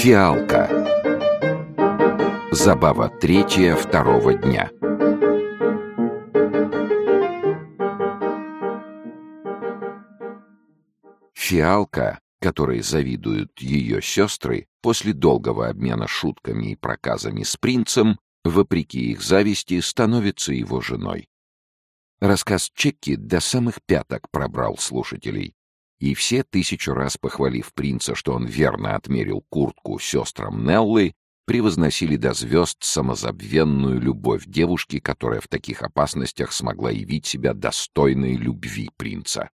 Фиалка Забава третья второго дня Фиалка, которой завидуют ее сестры, после долгого обмена шутками и проказами с принцем, вопреки их зависти, становится его женой. Рассказ Чекки до самых пяток пробрал слушателей, и все, тысячу раз похвалив принца, что он верно отмерил куртку сестрам Неллы, превозносили до звезд самозабвенную любовь девушки, которая в таких опасностях смогла явить себя достойной любви принца.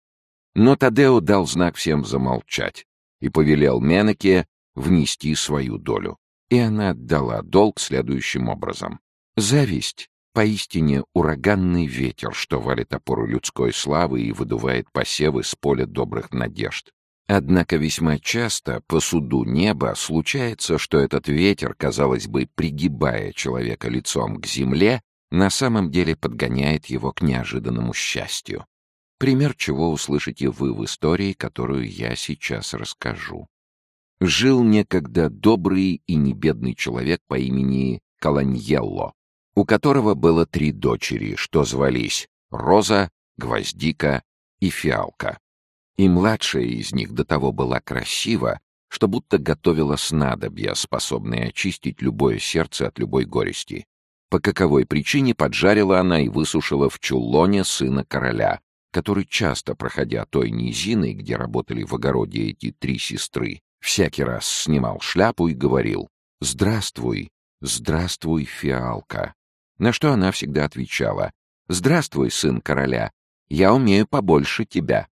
Но Тадео дал знак всем замолчать и повелел Менеке внести свою долю. И она отдала долг следующим образом. Зависть — поистине ураганный ветер, что валит опору людской славы и выдувает посевы с поля добрых надежд. Однако весьма часто по суду неба случается, что этот ветер, казалось бы, пригибая человека лицом к земле, на самом деле подгоняет его к неожиданному счастью. Пример чего услышите вы в истории, которую я сейчас расскажу. Жил некогда добрый и небедный человек по имени Каланьелло, у которого было три дочери, что звались Роза, Гвоздика и Фиалка. И младшая из них до того была красива, что будто готовила снадобья, способные очистить любое сердце от любой горести. По каковой причине поджарила она и высушила в чулоне сына короля, который, часто проходя той низиной, где работали в огороде эти три сестры, всякий раз снимал шляпу и говорил «Здравствуй, здравствуй, фиалка». На что она всегда отвечала «Здравствуй, сын короля, я умею побольше тебя».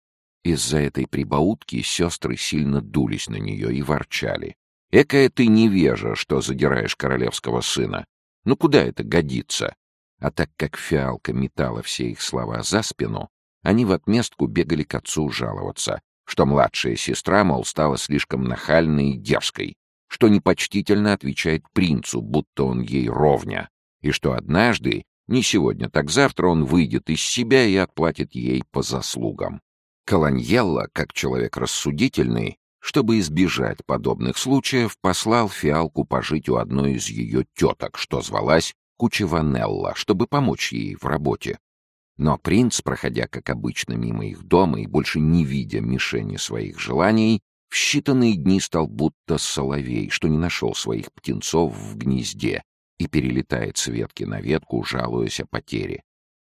Из-за этой прибаутки сестры сильно дулись на нее и ворчали. «Экая ты невежа, что задираешь королевского сына. Ну куда это годится?» А так как фиалка метала все их слова за спину, они в отместку бегали к отцу жаловаться, что младшая сестра, мол, стала слишком нахальной и дерзкой, что непочтительно отвечает принцу, будто он ей ровня, и что однажды, не сегодня, так завтра он выйдет из себя и отплатит ей по заслугам. Колоньелло, как человек рассудительный, чтобы избежать подобных случаев, послал фиалку пожить у одной из ее теток, что звалась Кучеванелла, чтобы помочь ей в работе. Но принц, проходя, как обычно, мимо их дома и больше не видя мишени своих желаний, в считанные дни стал будто соловей, что не нашел своих птенцов в гнезде и перелетает с ветки на ветку, жалуясь о потере.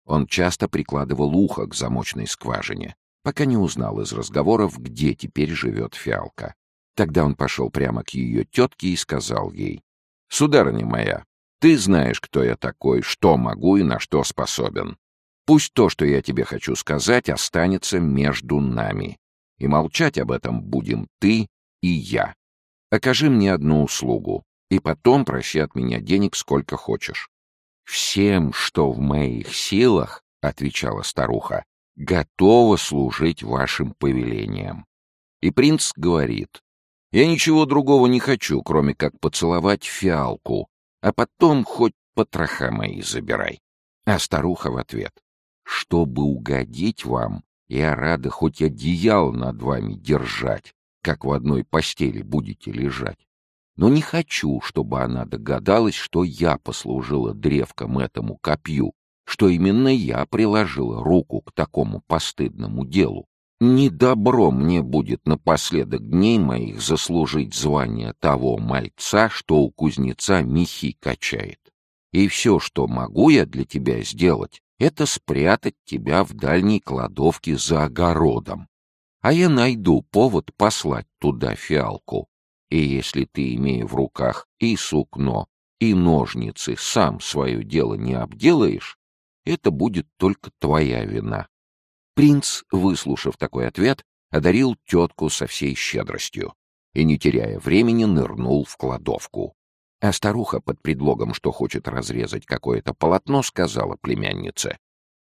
Он часто прикладывал ухо к замочной скважине, пока не узнал из разговоров, где теперь живет фиалка. Тогда он пошел прямо к ее тетке и сказал ей, «Сударыня моя, ты знаешь, кто я такой, что могу и на что способен. Пусть то, что я тебе хочу сказать, останется между нами. И молчать об этом будем ты и я. Окажи мне одну услугу, и потом проси от меня денег сколько хочешь. «Всем, что в моих силах, — отвечала старуха, — готова служить вашим повелениям». И принц говорит, «Я ничего другого не хочу, кроме как поцеловать фиалку, а потом хоть потроха мои забирай». А старуха в ответ, чтобы угодить вам, я рада хоть одеяло над вами держать, как в одной постели будете лежать. Но не хочу, чтобы она догадалась, что я послужила древком этому копью, что именно я приложила руку к такому постыдному делу. Не добро мне будет напоследок дней моих заслужить звание того мальца, что у кузнеца мехи качает. И все, что могу я для тебя сделать, это спрятать тебя в дальней кладовке за огородом. А я найду повод послать туда фиалку. И если ты, имея в руках и сукно, и ножницы, сам свое дело не обделаешь, это будет только твоя вина. Принц, выслушав такой ответ, одарил тетку со всей щедростью и, не теряя времени, нырнул в кладовку. А старуха под предлогом, что хочет разрезать какое-то полотно, сказала племяннице.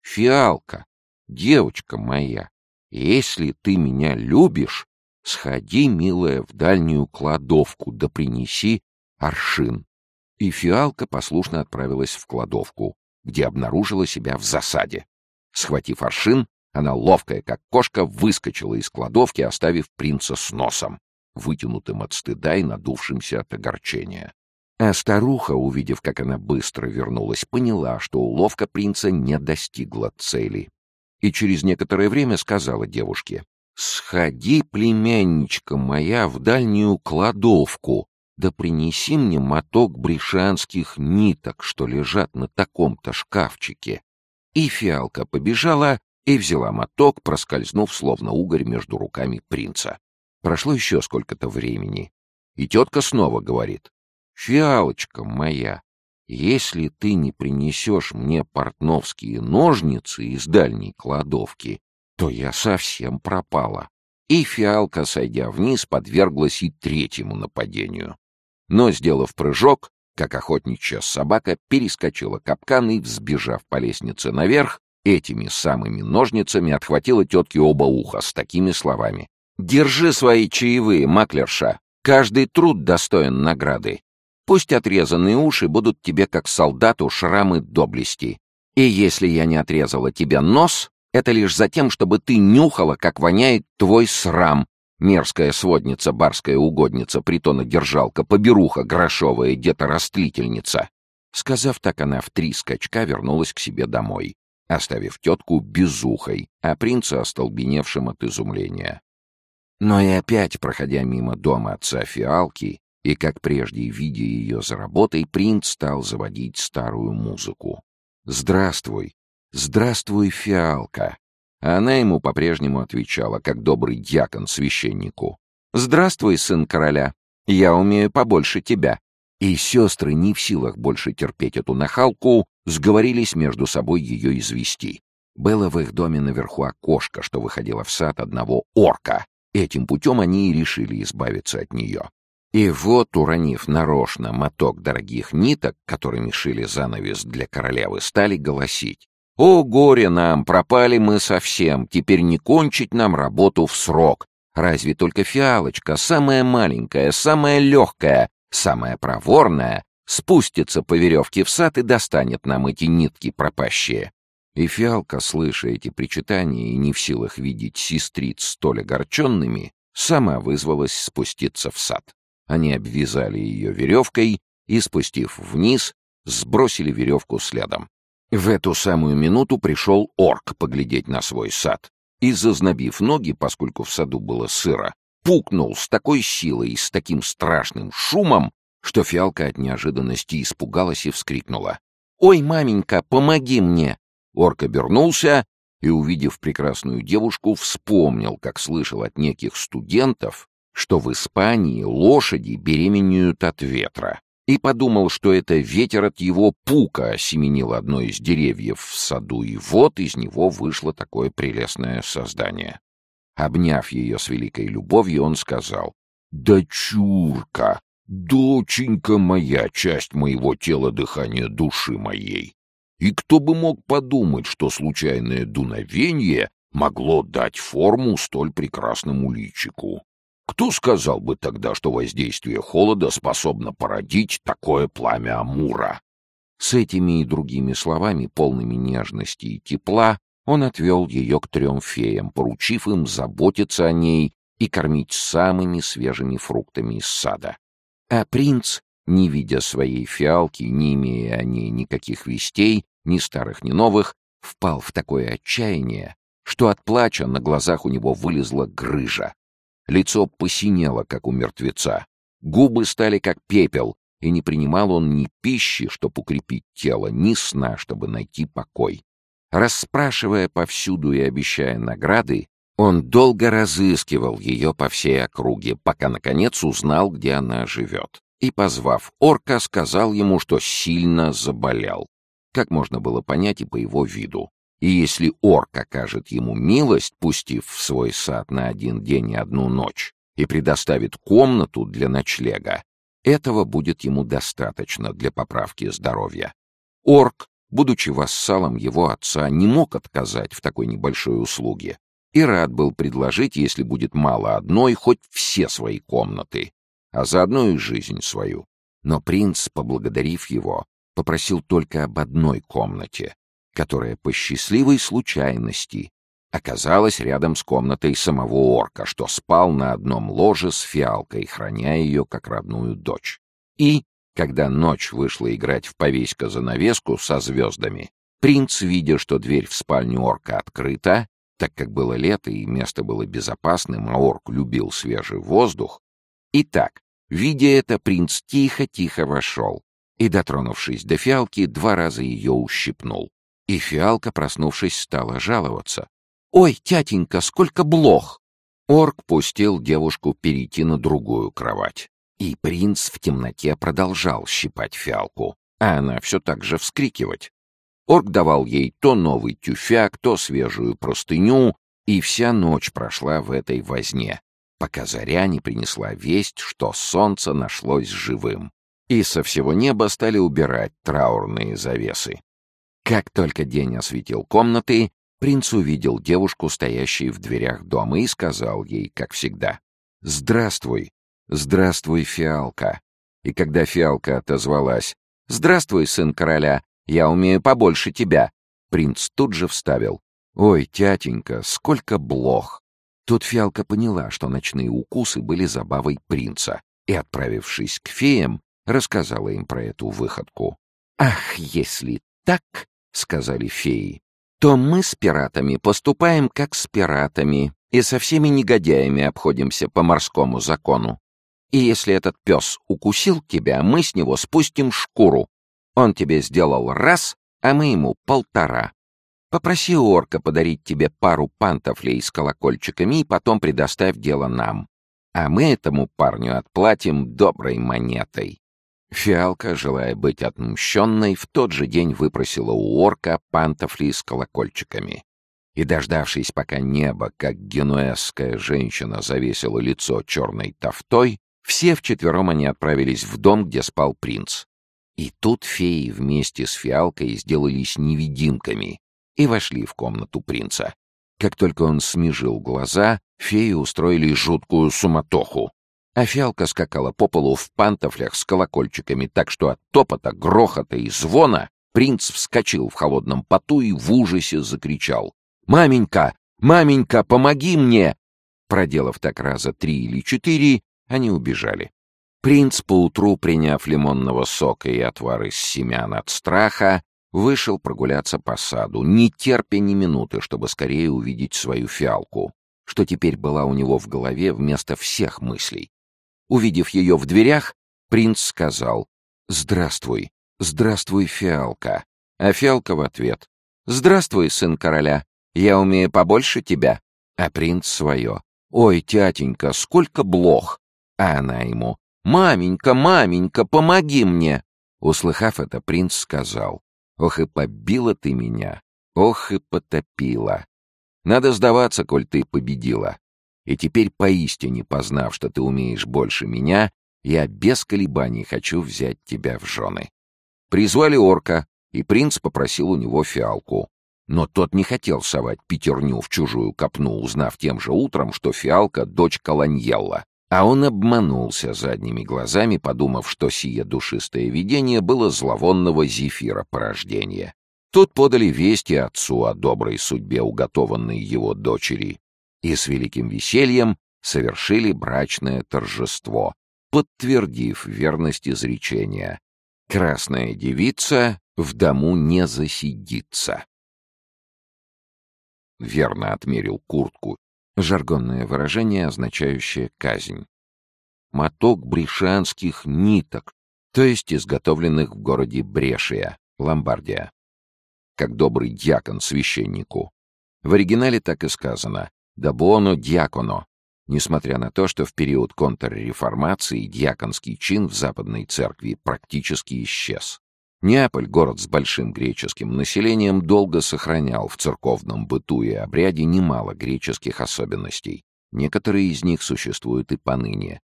«Фиалка, девочка моя, если ты меня любишь, сходи, милая, в дальнюю кладовку, да принеси аршин». И фиалка послушно отправилась в кладовку, где обнаружила себя в засаде. Схватив аршин, Она, ловкая как кошка, выскочила из кладовки, оставив принца с носом, вытянутым от стыда и надувшимся от огорчения. А старуха, увидев, как она быстро вернулась, поняла, что уловка принца не достигла цели. И через некоторое время сказала девушке, «Сходи, племянничка моя, в дальнюю кладовку, да принеси мне моток бришанских ниток, что лежат на таком-то шкафчике». И фиалка побежала и взяла моток, проскользнув словно угорь между руками принца. Прошло еще сколько-то времени, и тетка снова говорит, «Фиалочка моя, если ты не принесешь мне портновские ножницы из дальней кладовки, то я совсем пропала». И фиалка, сойдя вниз, подверглась и третьему нападению. Но, сделав прыжок, как охотничья собака, перескочила капкан и, взбежав по лестнице наверх, этими самыми ножницами отхватила тетке оба уха с такими словами. «Держи свои чаевые, маклерша! Каждый труд достоин награды. Пусть отрезанные уши будут тебе, как солдату, шрамы доблести. И если я не отрезала тебе нос, это лишь за тем, чтобы ты нюхала, как воняет твой срам. Мерзкая сводница, барская угодница, притона-держалка, поберуха, грошовая где-то-растлительница. Сказав так, она в три скачка вернулась к себе домой, оставив тетку безухой, а принца остолбеневшим от изумления. Но и опять, проходя мимо дома отца Фиалки, и, как прежде, видя ее за работой, принц стал заводить старую музыку. «Здравствуй! Здравствуй, фиалка!» А она ему по-прежнему отвечала, как добрый дьякон священнику. «Здравствуй, сын короля! Я умею побольше тебя!» И сестры, не в силах больше терпеть эту нахалку, сговорились между собой ее извести. Было в их доме наверху окошко, что выходило в сад одного орка. Этим путем они и решили избавиться от нее. И вот, уронив нарочно моток дорогих ниток, которыми шили занавес для королевы, стали голосить. «О, горе нам! Пропали мы совсем! Теперь не кончить нам работу в срок! Разве только фиалочка, самая маленькая, самая легкая, самая проворная, спустится по веревке в сад и достанет нам эти нитки пропащие!» И фиалка, слыша эти причитания и не в силах видеть сестриц столь огорченными, сама вызвалась спуститься в сад. Они обвязали ее веревкой и, спустив вниз, сбросили веревку следом. В эту самую минуту пришел орк поглядеть на свой сад и, зазнобив ноги, поскольку в саду было сыро, пукнул с такой силой и с таким страшным шумом, что фиалка от неожиданности испугалась и вскрикнула. «Ой, маменька, помоги мне!» Орк обернулся и, увидев прекрасную девушку, вспомнил, как слышал от неких студентов, что в Испании лошади беременеют от ветра, и подумал, что это ветер от его пука осеменил одно из деревьев в саду, и вот из него вышло такое прелестное создание. Обняв ее с великой любовью, он сказал, «Дочурка, доченька моя, часть моего тела, дыхания души моей! И кто бы мог подумать, что случайное дуновение могло дать форму столь прекрасному личику? Кто сказал бы тогда, что воздействие холода способно породить такое пламя Амура? С этими и другими словами, полными нежности и тепла, он отвел ее к трем феям, поручив им заботиться о ней и кормить самыми свежими фруктами из сада. А принц, не видя своей фиалки, не имея о ней никаких вестей, ни старых, ни новых, впал в такое отчаяние, что от плача на глазах у него вылезла грыжа, Лицо посинело, как у мертвеца. Губы стали как пепел, и не принимал он ни пищи, чтобы укрепить тело, ни сна, чтобы найти покой. Расспрашивая повсюду и обещая награды, он долго разыскивал ее по всей округе, пока, наконец, узнал, где она живет. И, позвав орка, сказал ему, что сильно заболел. Как можно было понять и по его виду. И если орк окажет ему милость, пустив в свой сад на один день и одну ночь, и предоставит комнату для ночлега, этого будет ему достаточно для поправки здоровья. Орк, будучи вассалом его отца, не мог отказать в такой небольшой услуге и рад был предложить, если будет мало одной, хоть все свои комнаты, а заодно и жизнь свою. Но принц, поблагодарив его, попросил только об одной комнате, которая по счастливой случайности оказалась рядом с комнатой самого орка, что спал на одном ложе с фиалкой, храня ее как родную дочь. И, когда ночь вышла играть в повеська занавеску со звездами, принц, видя, что дверь в спальню орка открыта, так как было лето и место было безопасным, а орк любил свежий воздух, Итак, видя это, принц тихо-тихо вошел и, дотронувшись до фиалки, два раза ее ущипнул. И фиалка, проснувшись, стала жаловаться. «Ой, тятенька, сколько блох!» Орк пустил девушку перейти на другую кровать. И принц в темноте продолжал щипать фиалку, а она все так же вскрикивать. Орк давал ей то новый тюфяк, то свежую простыню, и вся ночь прошла в этой возне, пока заря не принесла весть, что солнце нашлось живым, и со всего неба стали убирать траурные завесы. Как только день осветил комнаты, принц увидел девушку, стоящую в дверях дома, и сказал ей, как всегда, «Здравствуй, здравствуй, фиалка». И когда фиалка отозвалась, «Здравствуй, сын короля, я умею побольше тебя», принц тут же вставил, «Ой, тятенька, сколько блох! Тут Фиалка поняла, что ночные укусы были забавой принца, и, отправившись к феям, рассказала им про эту выходку. «Ах, если так, — сказали феи, — то мы с пиратами поступаем как с пиратами и со всеми негодяями обходимся по морскому закону. И если этот пес укусил тебя, мы с него спустим шкуру. Он тебе сделал раз, а мы ему полтора. Попроси орка подарить тебе пару пантофлей с колокольчиками и потом предоставь дело нам. А мы этому парню отплатим доброй монетой». Фиалка, желая быть отмщенной, в тот же день выпросила у орка пантофли с колокольчиками. И, дождавшись, пока небо, как генуэзская женщина, завесило лицо черной тофтой, все вчетвером они отправились в дом, где спал принц. И тут феи вместе с фиалкой сделались невидимками и вошли в комнату принца. Как только он смежил глаза, феи устроили жуткую суматоху. А фиалка скакала по полу в пантофлях с колокольчиками, так что от топота, грохота и звона принц вскочил в холодном поту и в ужасе закричал. «Маменька! Маменька, помоги мне!» Проделав так раза три или четыре, они убежали. Принц, поутру приняв лимонного сока и отвар из семян от страха, Вышел прогуляться по саду, не терпя ни минуты, чтобы скорее увидеть свою фиалку, что теперь была у него в голове вместо всех мыслей. Увидев ее в дверях, принц сказал «Здравствуй, здравствуй, фиалка». А фиалка в ответ «Здравствуй, сын короля, я умею побольше тебя». А принц свое «Ой, тятенька, сколько блох!» А она ему «Маменька, маменька, помоги мне!» Услыхав это, принц сказал Ох и побила ты меня, ох и потопила. Надо сдаваться, коль ты победила. И теперь поистине познав, что ты умеешь больше меня, я без колебаний хочу взять тебя в жены. Призвали орка, и принц попросил у него фиалку. Но тот не хотел совать пятерню в чужую копну, узнав тем же утром, что фиалка — дочь Колоньелла. А он обманулся задними глазами, подумав, что сие душистое видение было зловонного зефира порождения. Тут подали вести отцу о доброй судьбе уготованной его дочери и с великим весельем совершили брачное торжество, подтвердив верность изречения «Красная девица в дому не засидится». Верно отмерил куртку Жаргонное выражение, означающее «казнь». Моток брешанских ниток, то есть изготовленных в городе Брешия, Ломбардия. Как добрый дьякон священнику. В оригинале так и сказано «да боно дьяконо», несмотря на то, что в период контрреформации дьяконский чин в Западной Церкви практически исчез. Неаполь, город с большим греческим населением, долго сохранял в церковном быту и обряде немало греческих особенностей. Некоторые из них существуют и поныне.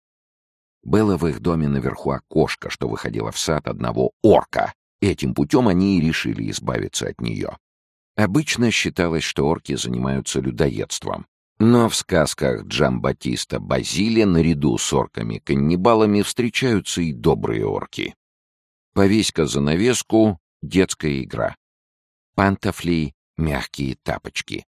Было в их доме наверху окошко, что выходило в сад одного орка. Этим путем они и решили избавиться от нее. Обычно считалось, что орки занимаются людоедством. Но в сказках Джамбатиста Базилия наряду с орками-каннибалами встречаются и добрые орки. Повесь-ка занавеску — детская игра. Пантофли — мягкие тапочки.